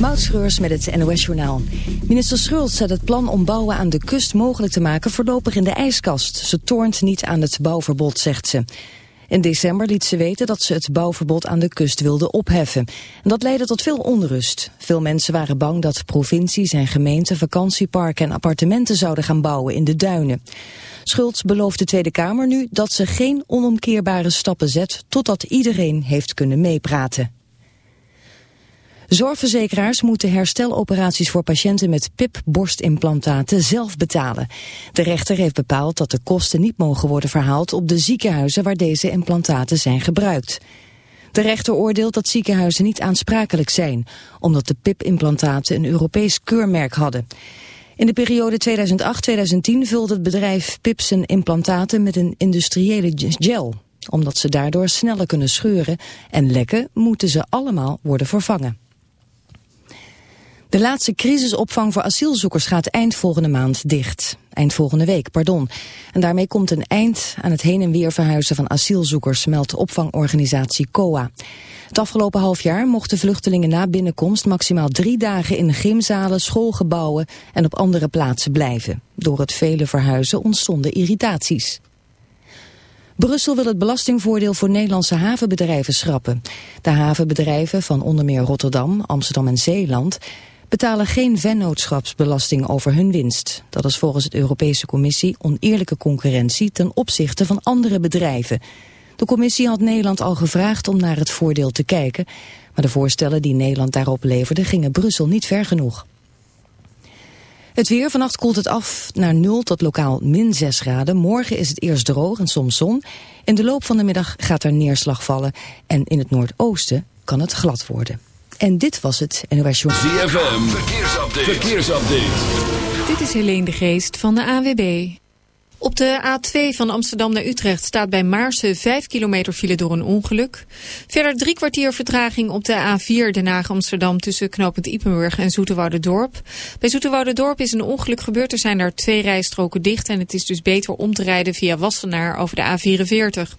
Moutschreurs met het NOS-journaal. Minister Schultz zet het plan om bouwen aan de kust mogelijk te maken voorlopig in de ijskast. Ze toont niet aan het bouwverbod, zegt ze. In december liet ze weten dat ze het bouwverbod aan de kust wilde opheffen. En dat leidde tot veel onrust. Veel mensen waren bang dat provincies en gemeenten vakantieparken en appartementen zouden gaan bouwen in de duinen. Schultz belooft de Tweede Kamer nu dat ze geen onomkeerbare stappen zet totdat iedereen heeft kunnen meepraten. Zorgverzekeraars moeten hersteloperaties voor patiënten met PIP-borstimplantaten zelf betalen. De rechter heeft bepaald dat de kosten niet mogen worden verhaald op de ziekenhuizen waar deze implantaten zijn gebruikt. De rechter oordeelt dat ziekenhuizen niet aansprakelijk zijn, omdat de PIP-implantaten een Europees keurmerk hadden. In de periode 2008-2010 vulde het bedrijf PIP zijn implantaten met een industriële gel. Omdat ze daardoor sneller kunnen scheuren en lekken, moeten ze allemaal worden vervangen. De laatste crisisopvang voor asielzoekers gaat eind volgende maand dicht. Eind volgende week, pardon. En daarmee komt een eind aan het heen en weer verhuizen van asielzoekers, meldt de opvangorganisatie COA. Het afgelopen half jaar mochten vluchtelingen na binnenkomst maximaal drie dagen in gymzalen, schoolgebouwen en op andere plaatsen blijven. Door het vele verhuizen ontstonden irritaties. Brussel wil het belastingvoordeel voor Nederlandse havenbedrijven schrappen. De havenbedrijven van onder meer Rotterdam, Amsterdam en Zeeland betalen geen vennootschapsbelasting over hun winst. Dat is volgens de Europese Commissie oneerlijke concurrentie ten opzichte van andere bedrijven. De commissie had Nederland al gevraagd om naar het voordeel te kijken, maar de voorstellen die Nederland daarop leverde gingen Brussel niet ver genoeg. Het weer, vannacht koelt het af naar 0 tot lokaal min 6 graden. Morgen is het eerst droog en soms zon. In de loop van de middag gaat er neerslag vallen en in het noordoosten kan het glad worden. En dit was het NOS Journal. ZFM, verkeersupdate. verkeersupdate. Dit is Helene de Geest van de AWB. Op de A2 van Amsterdam naar Utrecht staat bij Maarsen 5 kilometer file door een ongeluk. Verder drie kwartier vertraging op de A4 Den Haag-Amsterdam tussen knooppunt Ipenburg en Dorp. Bij Dorp is een ongeluk gebeurd. Er zijn daar twee rijstroken dicht en het is dus beter om te rijden via Wassenaar over de A44.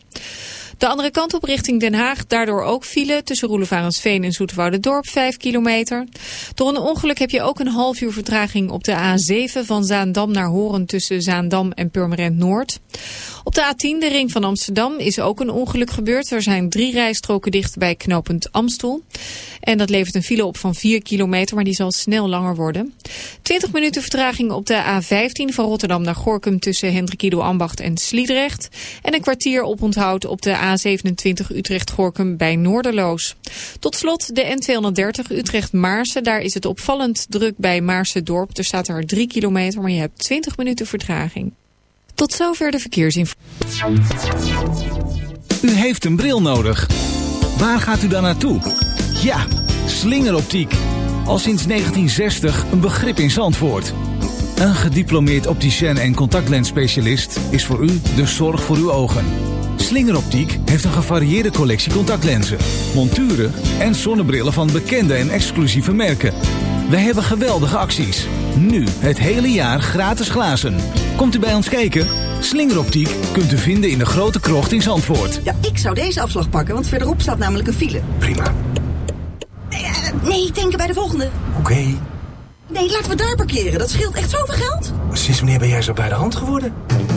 De andere kant op richting Den Haag, daardoor ook file tussen Roelevarensveen en Dorp 5 kilometer. Door een ongeluk heb je ook een half uur vertraging op de A7 van Zaandam naar Horen tussen Zaandam en Purmerend Noord. Op de A10, de ring van Amsterdam, is ook een ongeluk gebeurd. Er zijn drie rijstroken dicht bij knooppunt Amstel. En dat levert een file op van 4 kilometer, maar die zal snel langer worden. 20 minuten vertraging op de A15 van Rotterdam naar Gorkum tussen Hendrikido Ambacht en Sliedrecht. En een kwartier op onthoud op de A27 Utrecht-Gorkum bij Noorderloos. Tot slot de N230 Utrecht-Maarsen. Daar is het opvallend druk bij Maarsen-dorp. Er staat er 3 kilometer, maar je hebt 20 minuten vertraging. Tot zover de verkeersinformatie. U heeft een bril nodig. Waar gaat u dan naartoe? Ja, slingeroptiek. Al sinds 1960 een begrip in Zandvoort. Een gediplomeerd opticien en contactlensspecialist is voor u de zorg voor uw ogen. Slingeroptiek heeft een gevarieerde collectie contactlenzen, monturen en zonnebrillen van bekende en exclusieve merken. Wij hebben geweldige acties. Nu het hele jaar gratis glazen. Komt u bij ons kijken? Slingeroptiek kunt u vinden in de grote krocht in Zandvoort. Ja, ik zou deze afslag pakken, want verderop staat namelijk een file. Prima. Nee, uh, nee denken bij de volgende. Oké. Nee, laten we daar parkeren. Dat scheelt echt zoveel geld. Sinds wanneer ben jij zo bij de hand geworden?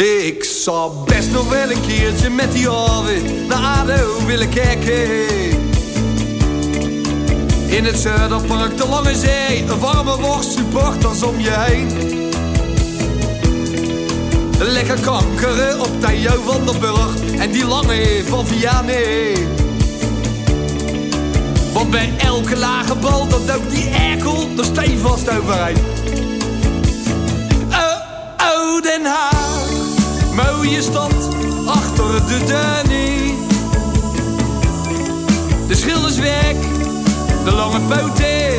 Ik zou best nog wel een keertje met die alweer naar ADO willen kijken. In het Zuiderpark, de Lange Zee, een warme worst, supporters om je heen. Lekker kankeren op Theo van der Burg en die lange van Vianney. Want bij elke lage bal, dat ook die erkel er stevast overheen. Oh, oh, Den Haag mooie stad achter de Danny. De schilderswerk, de lange poten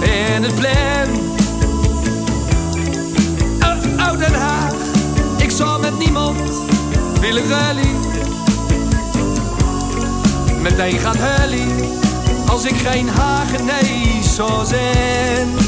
en het plan. Oh, oh Den Haag, ik zal met niemand willen rally. Meteen gaan hully, als ik geen nee zou zijn.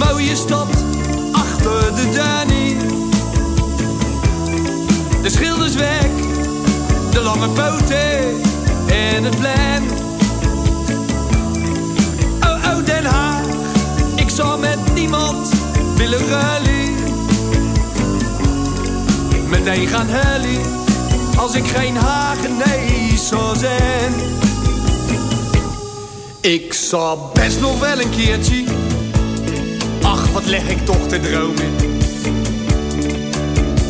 mooie stad achter de Danny. De schilderswerk, de lange poten en het plein. Oh, oh, Den Haag, ik zou met niemand willen rally. Meteen gaan hully, als ik geen nee zou zijn. Ik zou best nog wel een keertje wat leg ik toch te dromen.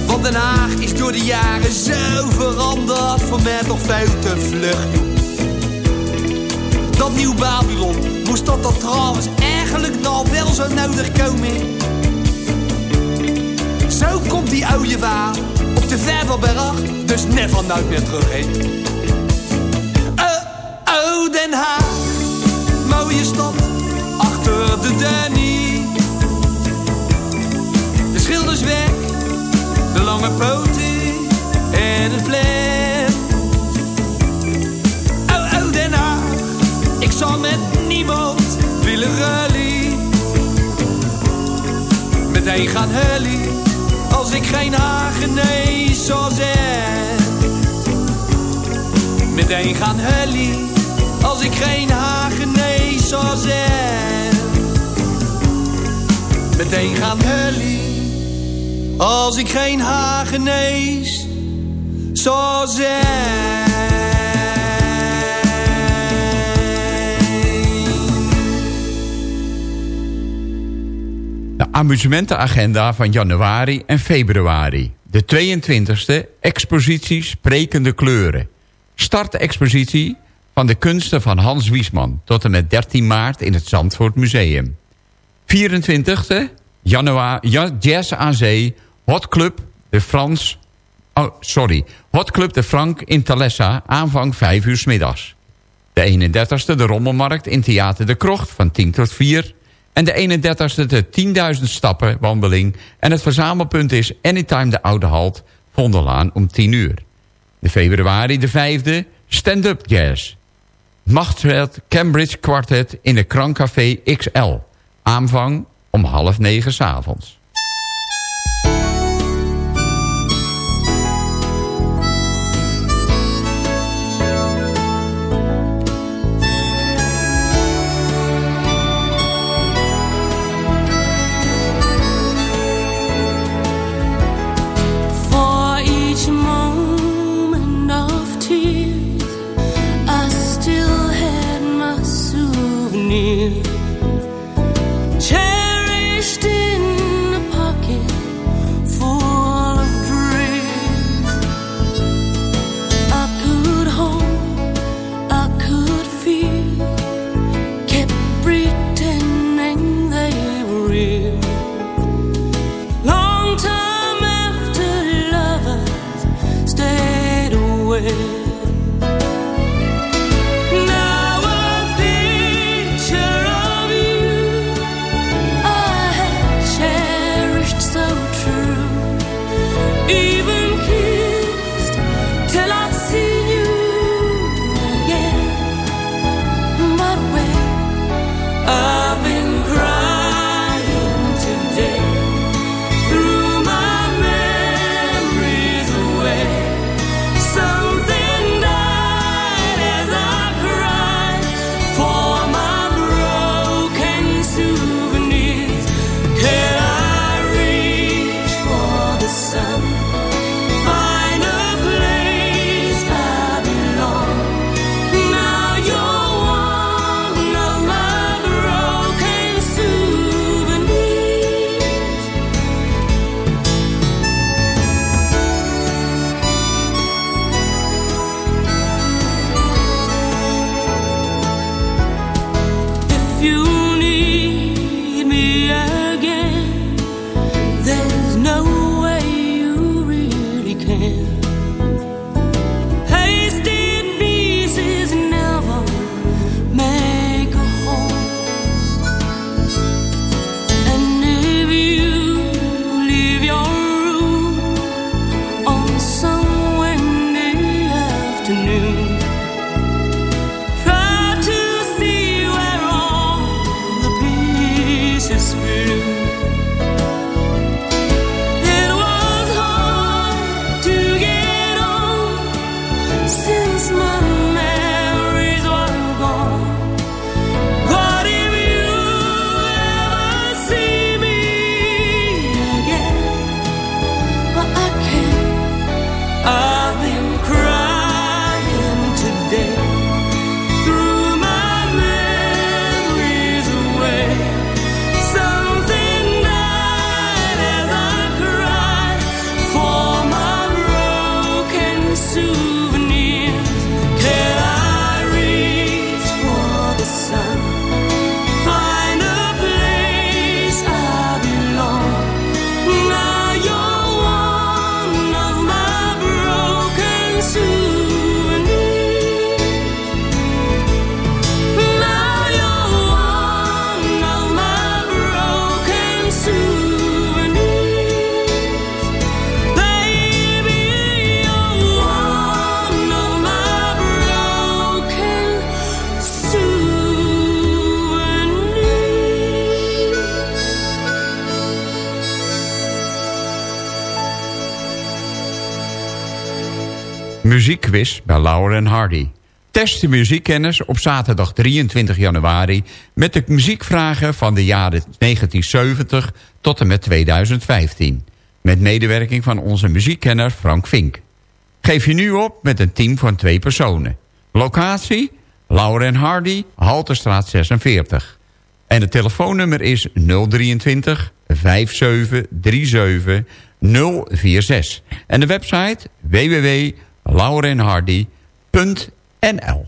Want Den Haag is door de jaren zo veranderd. Voor mij toch veel te vlug, Dat nieuw Babylon, moest dat dat trouwens eigenlijk nou wel zo nodig komen? Zo komt die oude waar op de Vervelberg, dus never nooit meer terug heen. Oh, oh, Den Haag, mooie stad, achter de Danny schilderswerk, de lange poten en het plan. Oh, oh, Den Haag, ik zal met niemand willen rally. Meteen gaan hully, als ik geen nee zou zijn. Meteen gaan hully, als ik geen nee zou zijn. Meteen gaan hully als ik geen Hagenees zou zijn. De amusementenagenda van januari en februari. De 22e expositie Sprekende Kleuren. Start de expositie van de kunsten van Hans Wiesman... tot en met 13 maart in het Zandvoort Museum. 24e januari, Jazz aan Zee Hot Club de Frans... Oh, sorry. Hot Club de Frank in Talessa, aanvang 5 uur middags. De 31ste de Rommelmarkt in Theater de Krocht van 10 tot 4. En de 31ste de 10.000 stappen wandeling. En het verzamelpunt is Anytime de Oude Halt Vondellaan om 10 uur. De februari de 5e, stand-up jazz. Machtsveld Cambridge Quartet in de Krancafé XL. Aanvang om half negen s bij Laura en Hardy. Test de muziekkennis op zaterdag 23 januari... met de muziekvragen van de jaren 1970 tot en met 2015. Met medewerking van onze muziekkenner Frank Vink. Geef je nu op met een team van twee personen. Locatie? Laura en Hardy, Halterstraat 46. En het telefoonnummer is 023 5737 046. En de website www laurenhardy.nl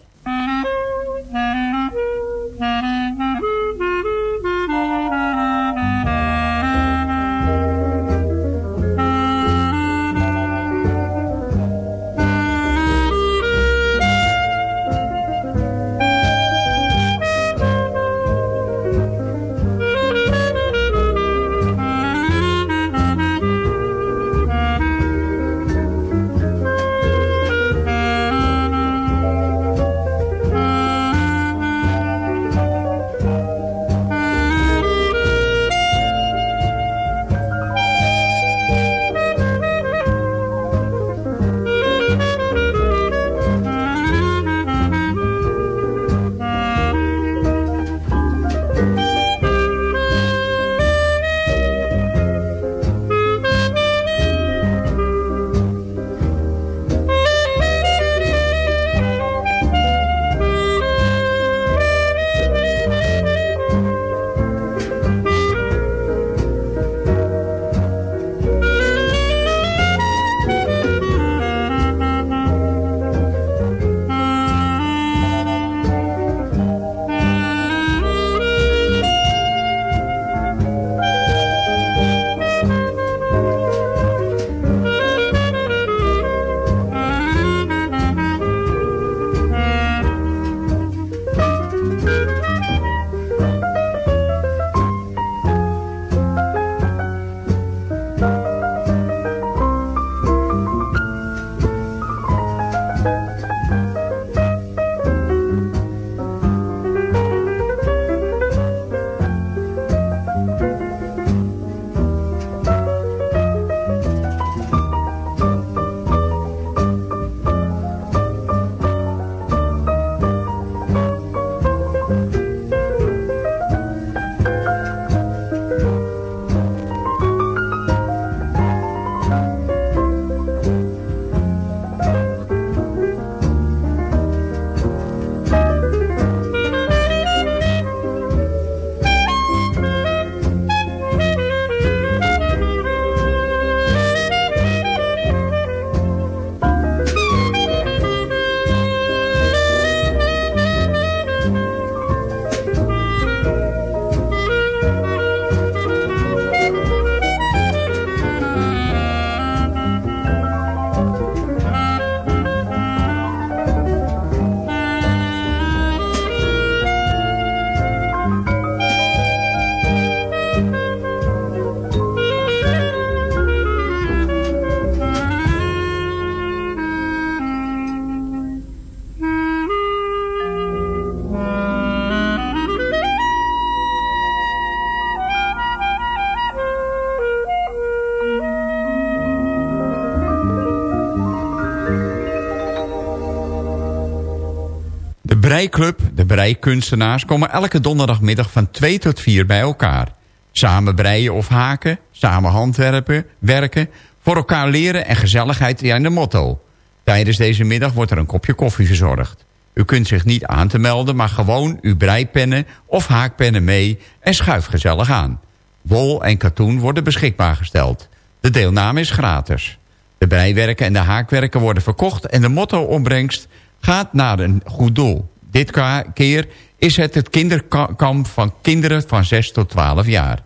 breiklub, de breikunstenaars, komen elke donderdagmiddag van 2 tot 4 bij elkaar. Samen breien of haken, samen handwerpen, werken, voor elkaar leren en gezelligheid zijn de motto. Tijdens deze middag wordt er een kopje koffie verzorgd. U kunt zich niet aan te melden, maar gewoon uw breipennen of haakpennen mee en schuif gezellig aan. Wol en katoen worden beschikbaar gesteld. De deelname is gratis. De breiwerken en de haakwerken worden verkocht en de motto-opbrengst gaat naar een goed doel. Dit keer is het het kinderkamp van kinderen van 6 tot 12 jaar.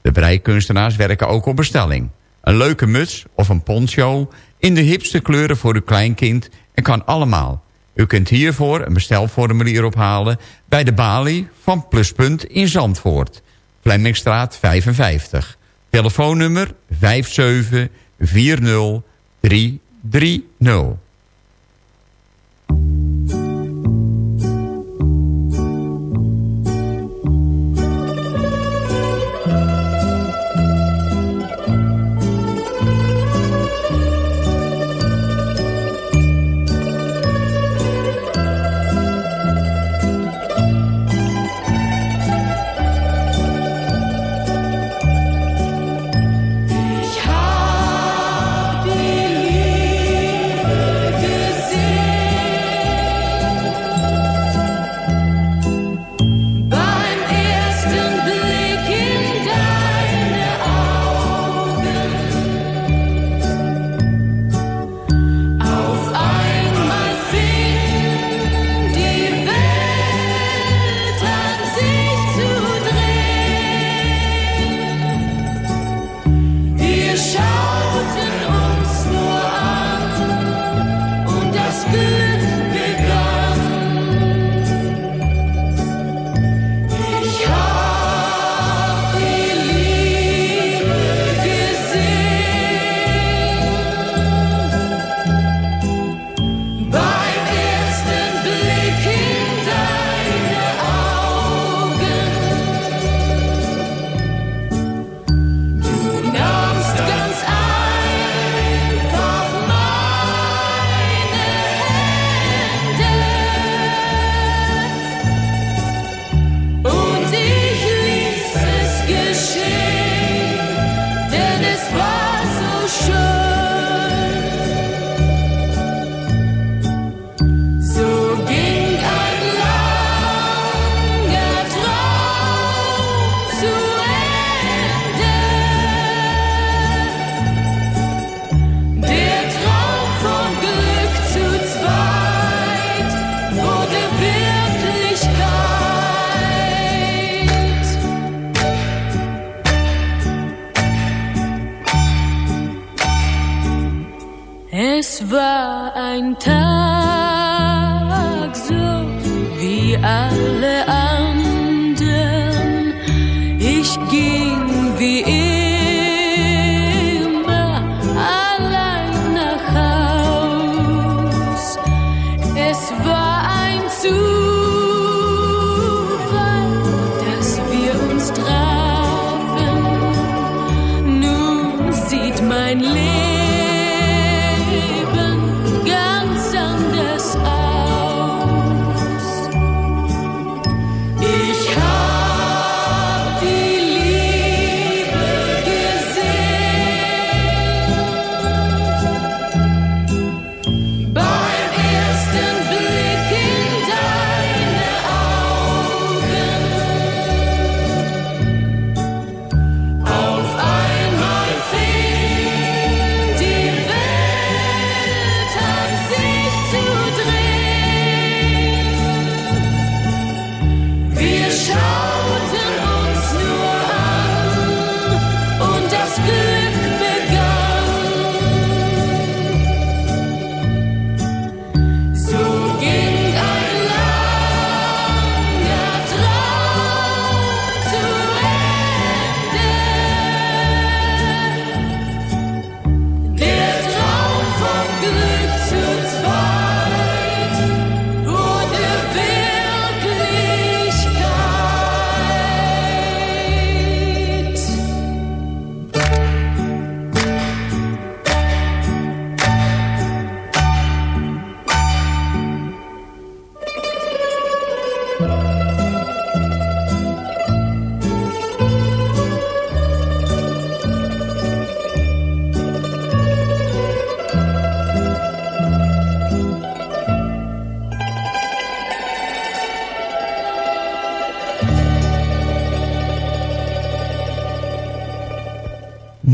De breikunstenaars werken ook op bestelling. Een leuke muts of een poncho in de hipste kleuren voor uw kleinkind en kan allemaal. U kunt hiervoor een bestelformulier ophalen bij de balie van Pluspunt in Zandvoort. Flemmingstraat 55. Telefoonnummer 5740330.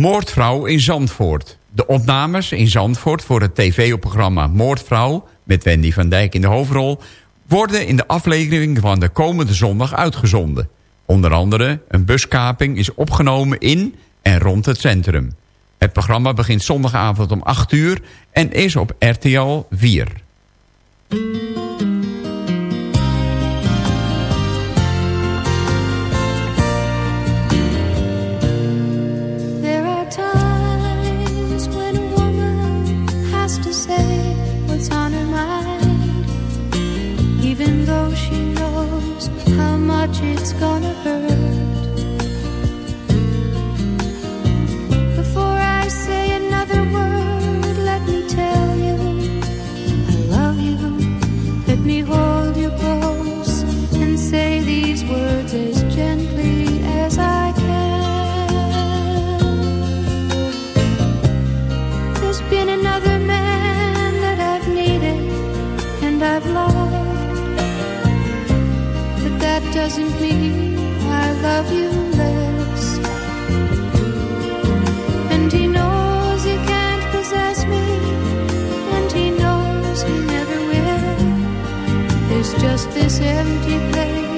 Moordvrouw in Zandvoort. De opnames in Zandvoort voor het tv-programma Moordvrouw... met Wendy van Dijk in de hoofdrol... worden in de aflevering van de komende zondag uitgezonden. Onder andere een buskaping is opgenomen in en rond het centrum. Het programma begint zondagavond om 8 uur en is op RTL 4. Much it's gonna hurt. Doesn't mean I love you less. And he knows he can't possess me, and he knows he never will. There's just this empty place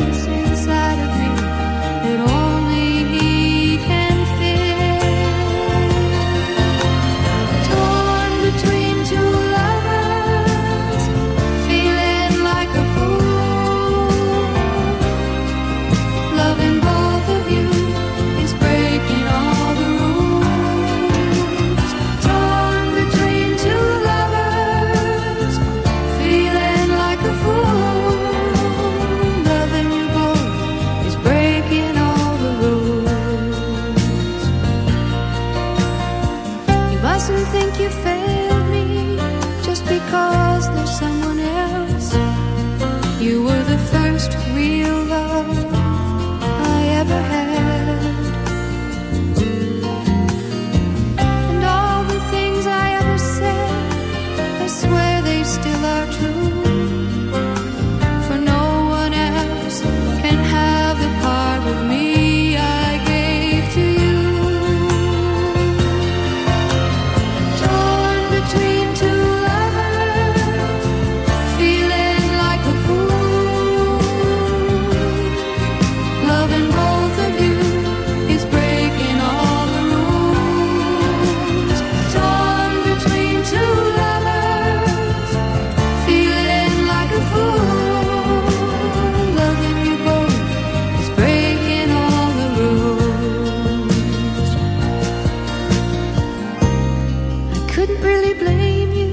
blame you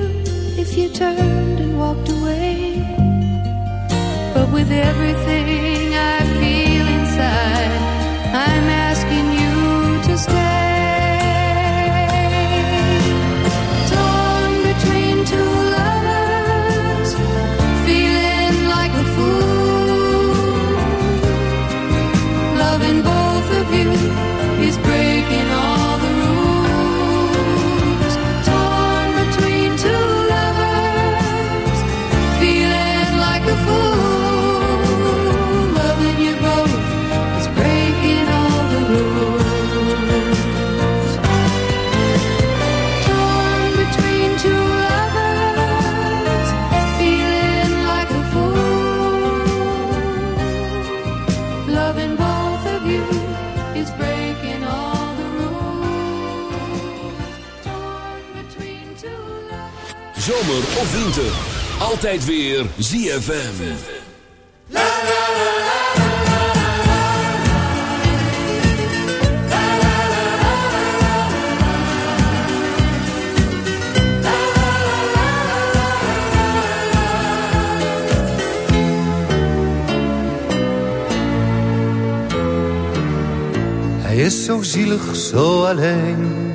if you turned and walked away. But with everything Zomer of winter, altijd weer ZFM. Hij is zo zielig, zo alleen.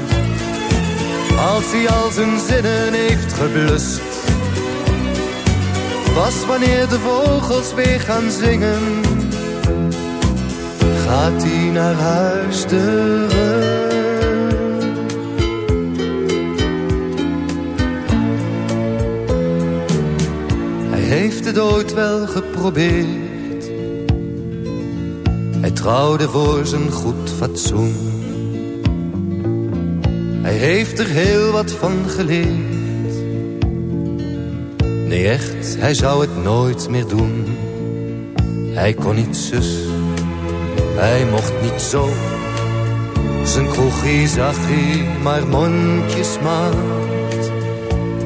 als hij al zijn zinnen heeft geblust. Pas wanneer de vogels weer gaan zingen, gaat hij naar huis terug. Hij heeft het ooit wel geprobeerd. Hij trouwde voor zijn goed fatsoen. Heeft er heel wat van geleerd. Nee echt, hij zou het nooit meer doen. Hij kon niet zus, hij mocht niet zo. Zijn kroegie zag hij maar mondjesmaat.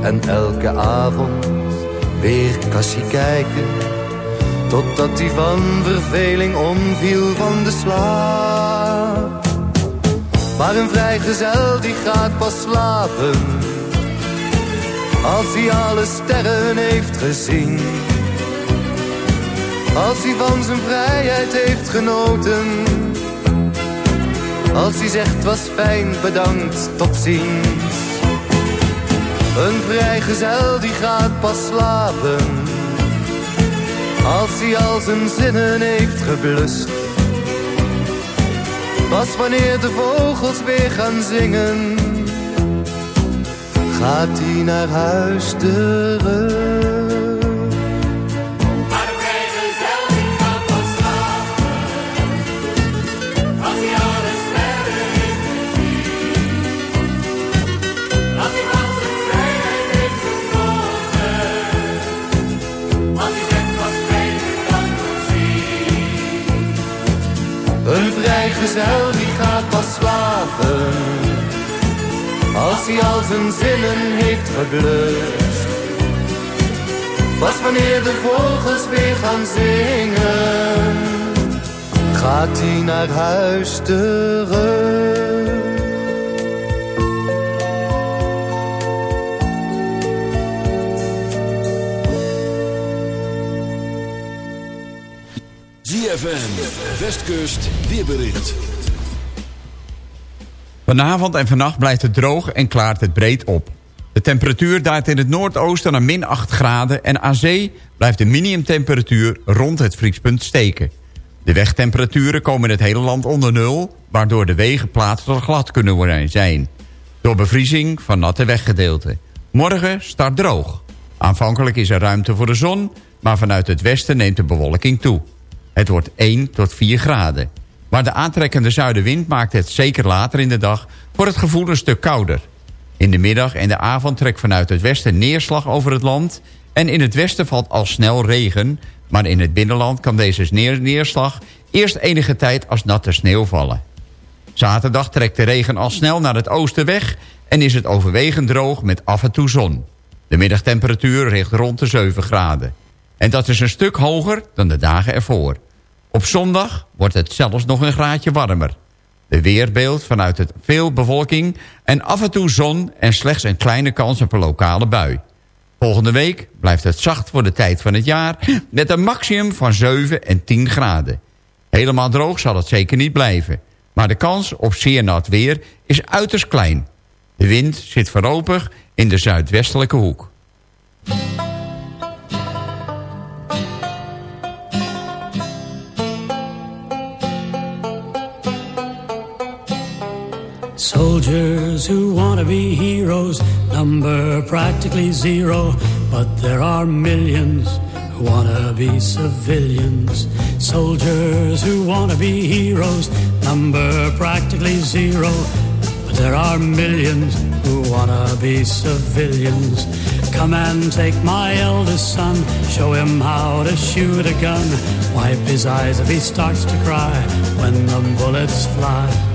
En elke avond weer kassie kijken. Totdat hij van verveling omviel van de slaap. Maar een vrijgezel die gaat pas slapen. Als hij alle sterren heeft gezien. Als hij van zijn vrijheid heeft genoten. Als hij zegt was fijn, bedankt, tot ziens. Een vrijgezel die gaat pas slapen. Als hij al zijn zinnen heeft geblust Pas wanneer de vogels weer gaan zingen, gaat hij naar huis terug. Vrijgezel die gaat pas slapen. Als hij al zijn zinnen heeft geblust. Pas wanneer de vogels weer gaan zingen Gaat hij naar huis terug. ZFM, Westkust, weerbericht. Vanavond en vannacht blijft het droog en klaart het breed op. De temperatuur daalt in het noordoosten naar min 8 graden... en aan zee blijft de minimumtemperatuur rond het vriespunt steken. De wegtemperaturen komen in het hele land onder nul... waardoor de wegen plaatselijk glad kunnen zijn. Door bevriezing van natte weggedeelten. Morgen start droog. Aanvankelijk is er ruimte voor de zon... maar vanuit het westen neemt de bewolking toe. Het wordt 1 tot 4 graden. Maar de aantrekkende zuidenwind maakt het zeker later in de dag... voor het gevoel een stuk kouder. In de middag en de avond trekt vanuit het westen neerslag over het land... en in het westen valt al snel regen... maar in het binnenland kan deze neer neerslag eerst enige tijd als natte sneeuw vallen. Zaterdag trekt de regen al snel naar het oosten weg... en is het overwegend droog met af en toe zon. De middagtemperatuur ligt rond de 7 graden. En dat is een stuk hoger dan de dagen ervoor. Op zondag wordt het zelfs nog een graadje warmer. De weerbeeld vanuit het veel bevolking en af en toe zon... en slechts een kleine kans op een lokale bui. Volgende week blijft het zacht voor de tijd van het jaar... met een maximum van 7 en 10 graden. Helemaal droog zal het zeker niet blijven. Maar de kans op zeer nat weer is uiterst klein. De wind zit voorlopig in de zuidwestelijke hoek. Soldiers who want to be heroes number practically zero, but there are millions who want to be civilians. Soldiers who want to be heroes number practically zero, but there are millions who want to be civilians. Come and take my eldest son, show him how to shoot a gun. Wipe his eyes if he starts to cry when the bullets fly.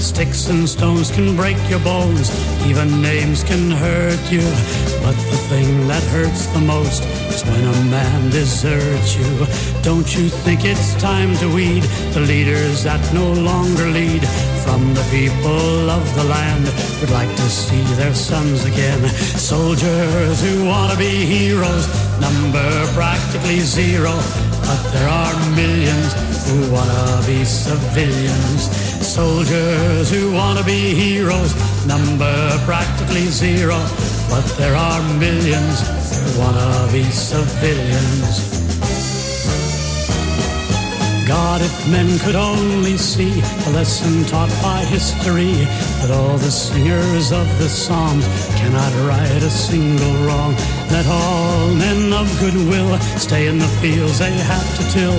Sticks and stones can break your bones, even names can hurt you. But the thing that hurts the most is when a man deserts you. Don't you think it's time to weed the leaders that no longer lead? From the people of the land would like to see their sons again. Soldiers who want to be heroes, number practically zero. But there are millions who want to be civilians. Soldiers who want to be heroes, number practically zero. But there are millions who want to be civilians. God, if men could only see the lesson taught by history, that all the singers of the Psalms cannot right a single wrong. Let all men of goodwill stay in the fields they have to till,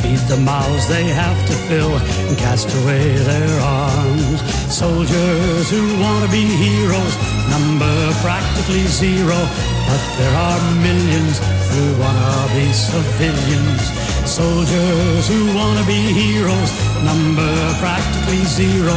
feed the mouths they have to fill, and cast away their arms. Soldiers who want to be heroes number practically zero, but there are millions who want to be civilians. Soldiers who want to be heroes number practically zero,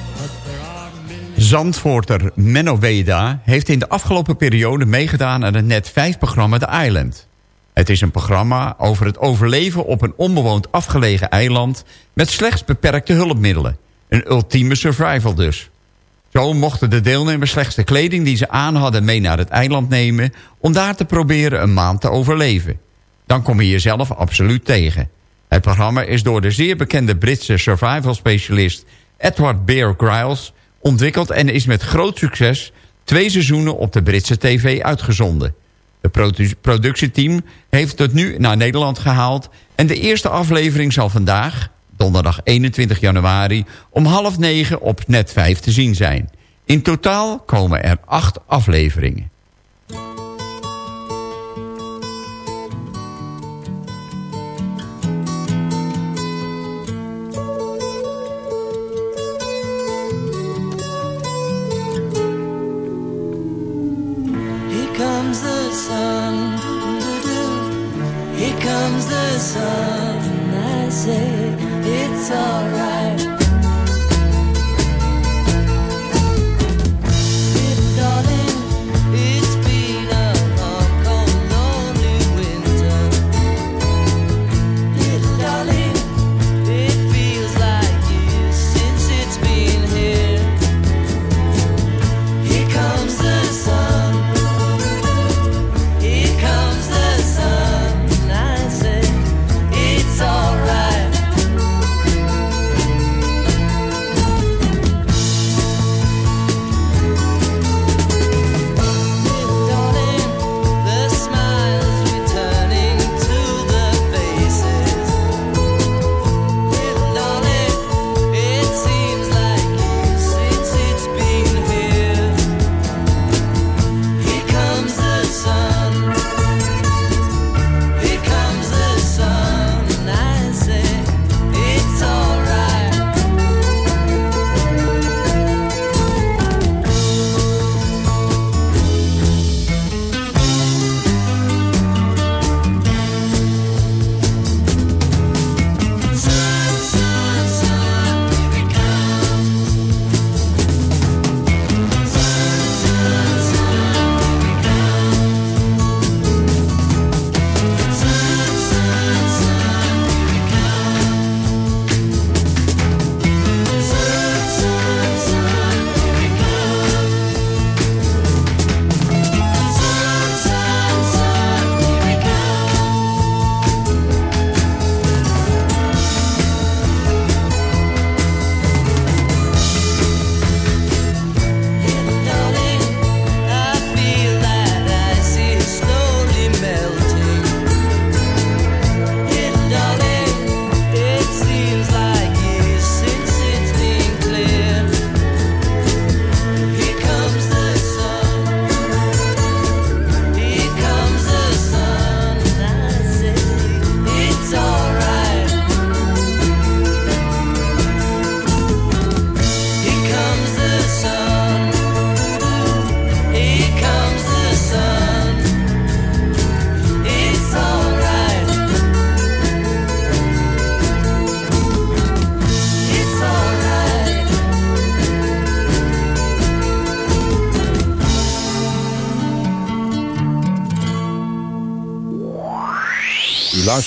Zandvoorter Menno Weda heeft in de afgelopen periode meegedaan aan het Net 5-programma The Island. Het is een programma over het overleven op een onbewoond afgelegen eiland... met slechts beperkte hulpmiddelen. Een ultieme survival dus. Zo mochten de deelnemers slechts de kleding die ze aan hadden mee naar het eiland nemen... om daar te proberen een maand te overleven dan kom je jezelf absoluut tegen. Het programma is door de zeer bekende Britse survival specialist Edward Bear Griles ontwikkeld en is met groot succes twee seizoenen op de Britse tv uitgezonden. Het productieteam heeft het nu naar Nederland gehaald en de eerste aflevering zal vandaag, donderdag 21 januari, om half negen op net 5 te zien zijn. In totaal komen er acht afleveringen.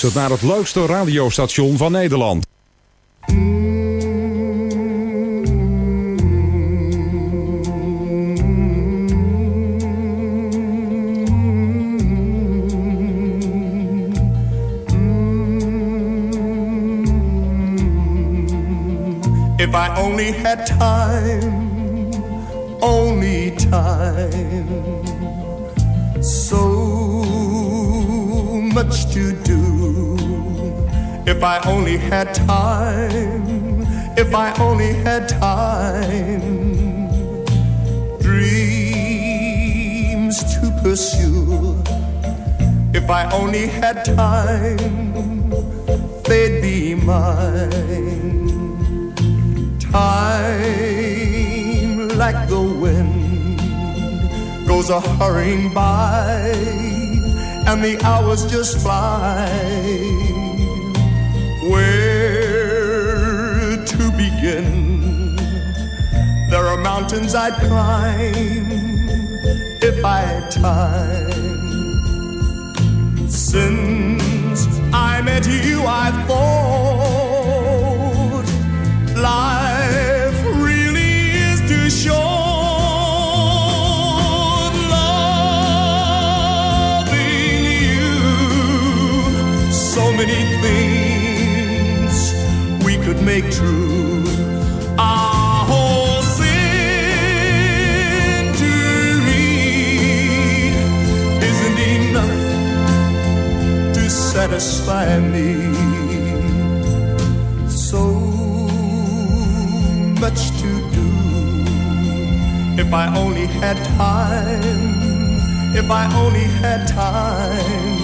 Luistert naar het leukste radiostation van Nederland. If I only had time, only time, so much to do. If I only had time, if I only had time, dreams to pursue. If I only had time, they'd be mine. Time, like the wind, goes a hurrying by, and the hours just fly. Mountains I'd climb if I had time. Since I met you, I've thought life really is too short. Loving you, so many things we could make true. Satisfy me. So much to do. If I only had time, if I only had time,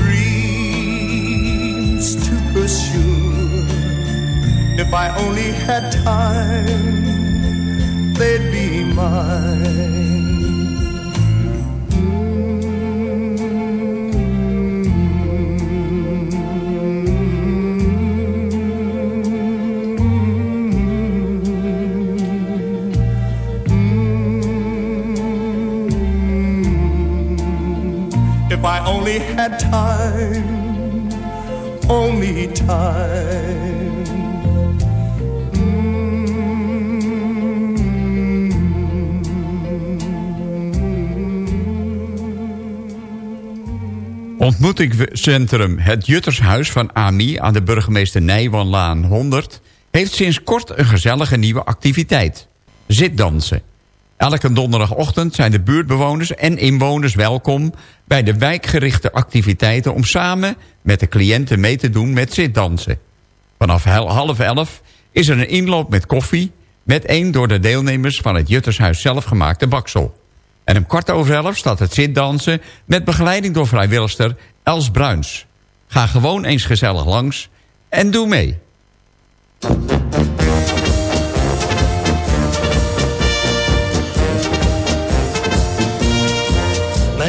dreams to pursue. If I only had time, they'd be mine. I only had time, only time. Ontmoetingscentrum Het Juttershuis van AMI aan de burgemeester Nijwanlaan 100... heeft sinds kort een gezellige nieuwe activiteit. Zitdansen. Elke donderdagochtend zijn de buurtbewoners en inwoners welkom... bij de wijkgerichte activiteiten om samen met de cliënten mee te doen met zitdansen. Vanaf half elf is er een inloop met koffie... met een door de deelnemers van het Juttershuis zelf gemaakte baksel. En om kwart over elf staat het zitdansen... met begeleiding door vrijwilligster Els Bruins. Ga gewoon eens gezellig langs en doe mee.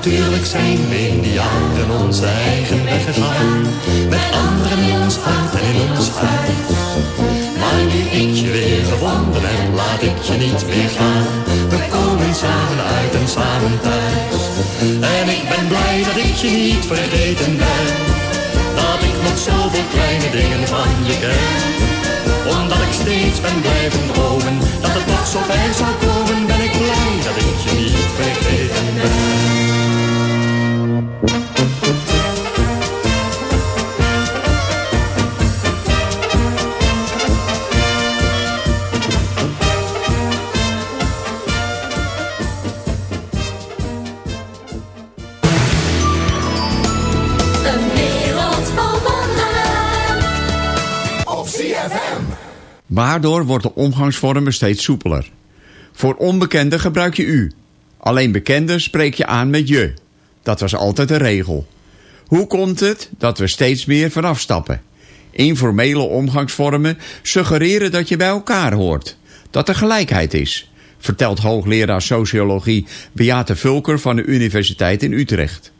Natuurlijk zijn we in die jaren onze eigen weg gegaan. Met anderen in ons hart en in ons huis. Maar nu ik je weer gevonden heb, laat ik je niet meer gaan. We komen samen uit en samen thuis. En ik ben blij dat ik je niet vergeten ben. Dat ik nog zoveel kleine dingen van je ken. Omdat ik steeds ben blijven dromen, dat het nog zo ver zou komen, Waardoor wordt de omgangsvormen steeds soepeler. Voor onbekenden gebruik je u. Alleen bekenden spreek je aan met je. Dat was altijd de regel. Hoe komt het dat we steeds meer vanaf stappen? Informele omgangsvormen suggereren dat je bij elkaar hoort. Dat er gelijkheid is, vertelt hoogleraar sociologie Beate Vulker van de Universiteit in Utrecht.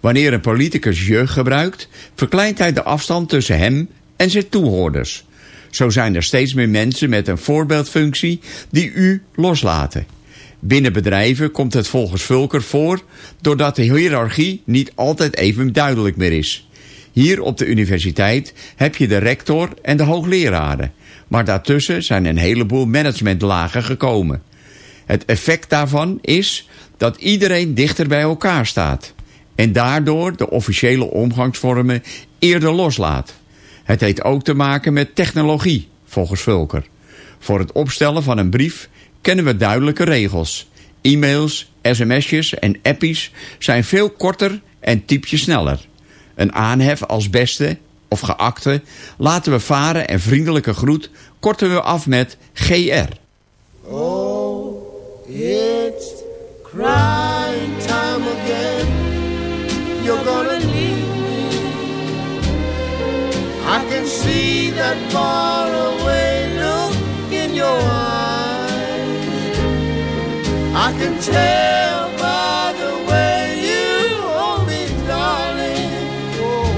Wanneer een politicus je gebruikt, verkleint hij de afstand tussen hem en zijn toehoorders. Zo zijn er steeds meer mensen met een voorbeeldfunctie die u loslaten. Binnen bedrijven komt het volgens Vulker voor doordat de hiërarchie niet altijd even duidelijk meer is. Hier op de universiteit heb je de rector en de hoogleraren. Maar daartussen zijn een heleboel managementlagen gekomen. Het effect daarvan is dat iedereen dichter bij elkaar staat. En daardoor de officiële omgangsvormen eerder loslaat. Het heeft ook te maken met technologie, volgens Vulker. Voor het opstellen van een brief kennen we duidelijke regels. E-mails, sms'jes en appies zijn veel korter en typ je sneller. Een aanhef als beste of geakte laten we varen en vriendelijke groet korten we af met GR. Oh, it's crying time again. You're gonna leave can see that far away look in your eyes. I can tell by the way you hold me, darling. Oh,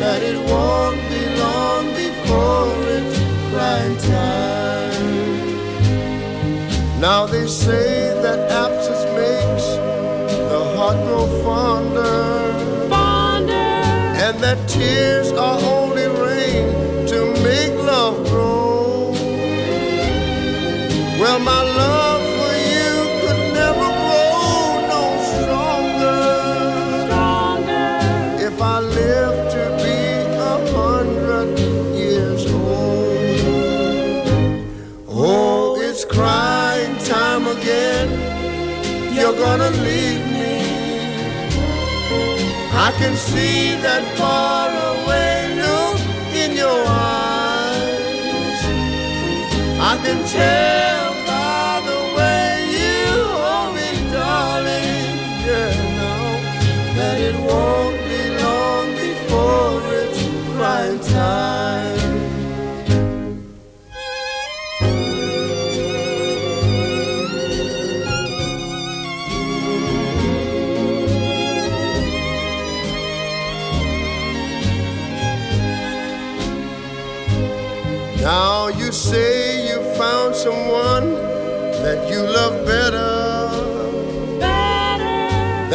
that it won't be long before it's crying time. Now they say that absence makes the heart grow fonder. And that tears are My love for you could never grow no stronger. If I live to be a hundred years old. Oh, it's crying time again. You're gonna leave me. I can see that far away look in your eyes. I can tell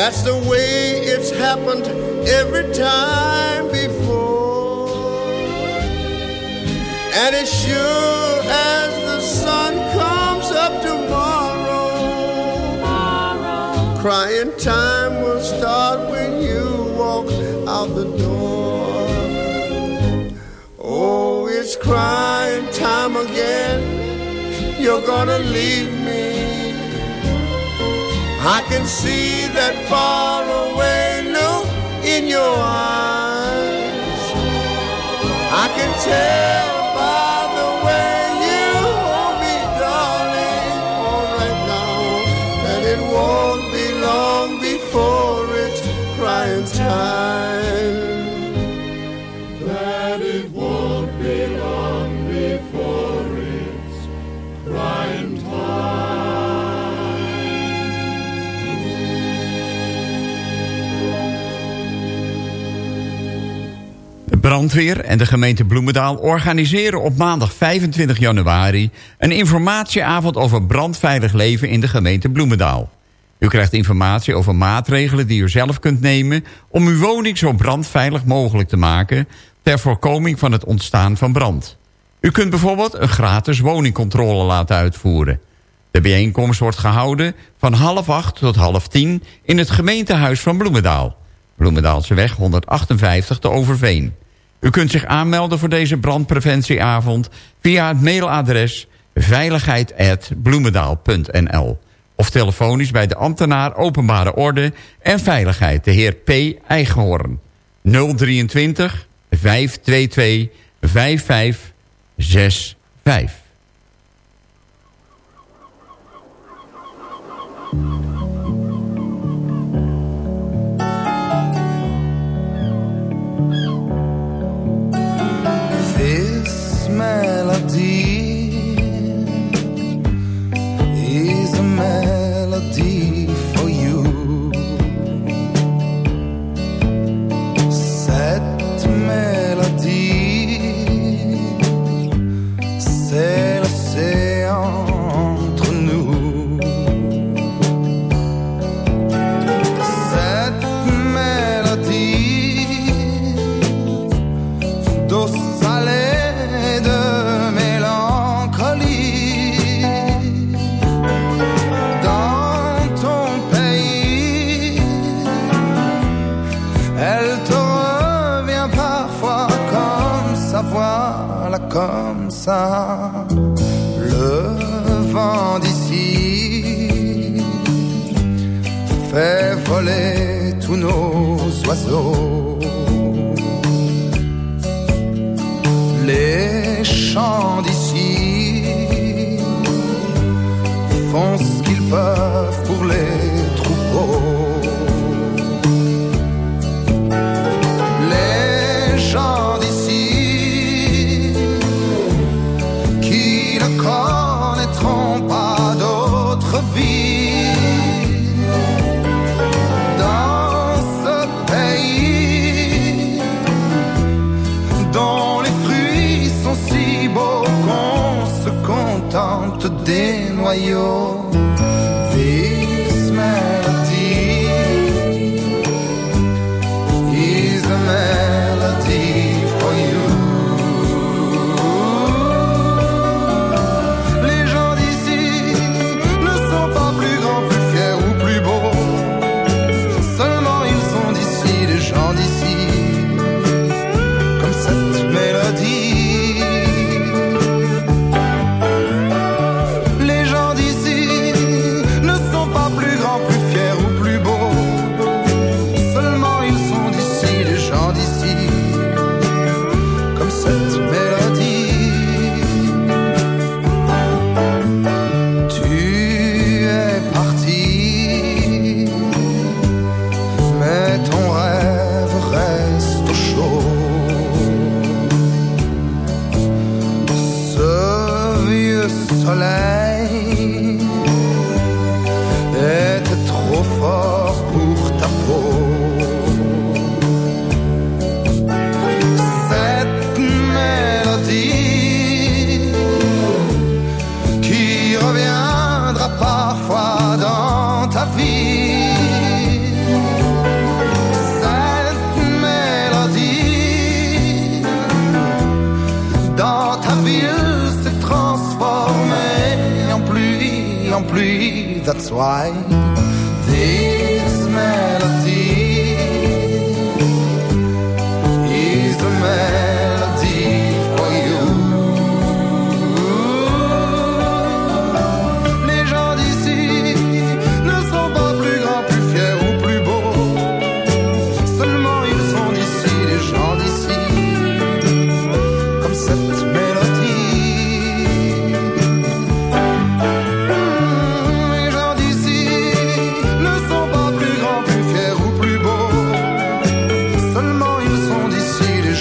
That's the way it's happened every time before. And as sure as the sun comes up tomorrow, crying time will start when you walk out the door. Oh, it's crying time again. You're gonna leave me. I can see that far away look in your eyes. I can tell brandweer en de gemeente Bloemendaal organiseren op maandag 25 januari... een informatieavond over brandveilig leven in de gemeente Bloemendaal. U krijgt informatie over maatregelen die u zelf kunt nemen... om uw woning zo brandveilig mogelijk te maken... ter voorkoming van het ontstaan van brand. U kunt bijvoorbeeld een gratis woningcontrole laten uitvoeren. De bijeenkomst wordt gehouden van half acht tot half tien... in het gemeentehuis van Bloemendaal. Bloemendaalseweg 158 te Overveen. U kunt zich aanmelden voor deze brandpreventieavond via het mailadres veiligheid.bloemendaal.nl of telefonisch bij de ambtenaar Openbare Orde en Veiligheid, de heer P. Eigenhoorn. 023 522 5565.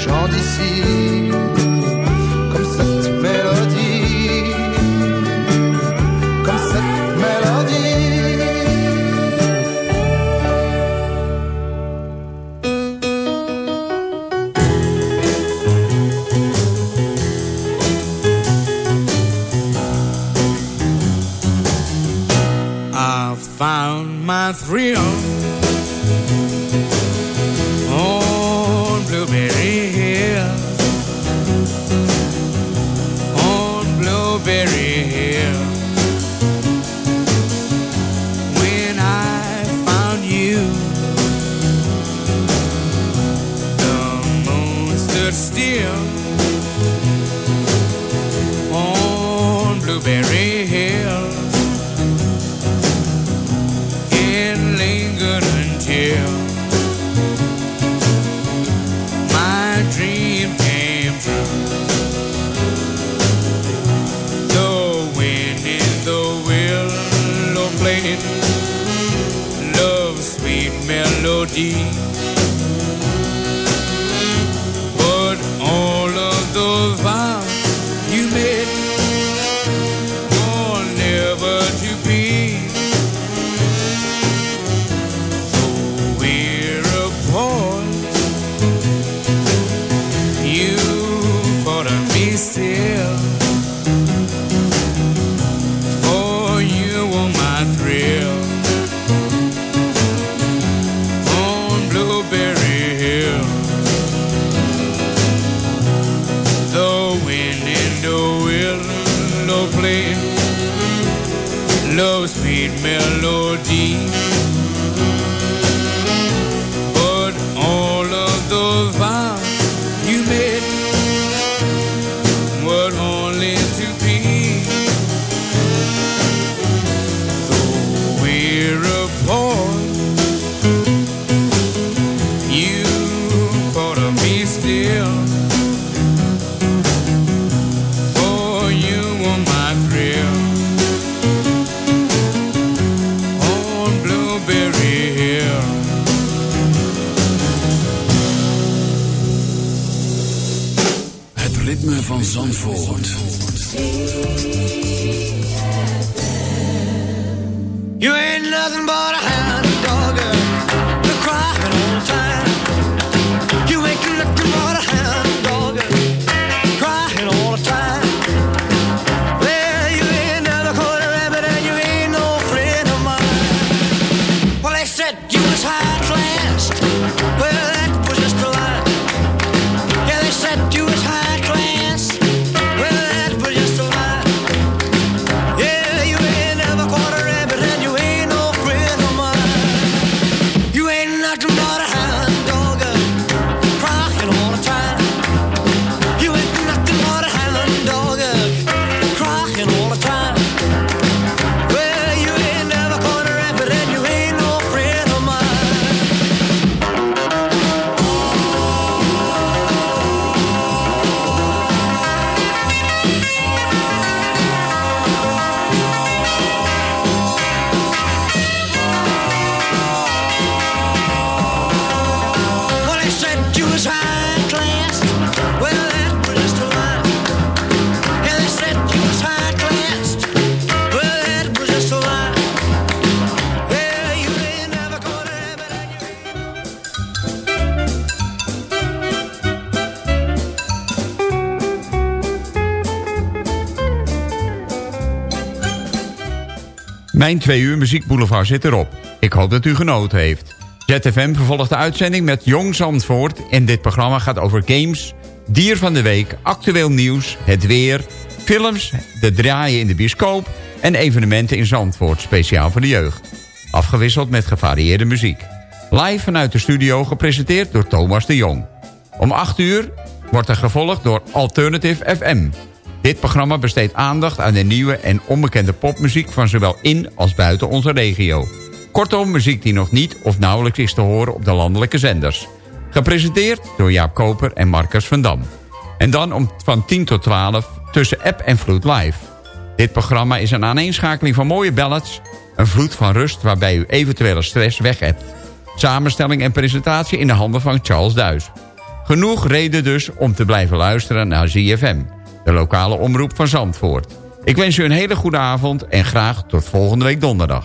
chant d'ici. Love's sweet melody. Zandvoort. Mijn twee uur muziekboulevard zit erop. Ik hoop dat u genoten heeft. ZFM vervolgt de uitzending met Jong Zandvoort. En dit programma gaat over games, dier van de week, actueel nieuws, het weer, films, de draaien in de bioscoop... en evenementen in Zandvoort, speciaal voor de jeugd. Afgewisseld met gevarieerde muziek. Live vanuit de studio gepresenteerd door Thomas de Jong. Om 8 uur wordt er gevolgd door Alternative FM... Dit programma besteedt aandacht aan de nieuwe en onbekende popmuziek... van zowel in als buiten onze regio. Kortom, muziek die nog niet of nauwelijks is te horen op de landelijke zenders. Gepresenteerd door Jaap Koper en Marcus van Dam. En dan om van 10 tot 12 tussen app en vloed live. Dit programma is een aaneenschakeling van mooie ballads... een vloed van rust waarbij u eventuele stress weg hebt. Samenstelling en presentatie in de handen van Charles Duis. Genoeg reden dus om te blijven luisteren naar ZFM de lokale omroep van Zandvoort. Ik wens u een hele goede avond en graag tot volgende week donderdag.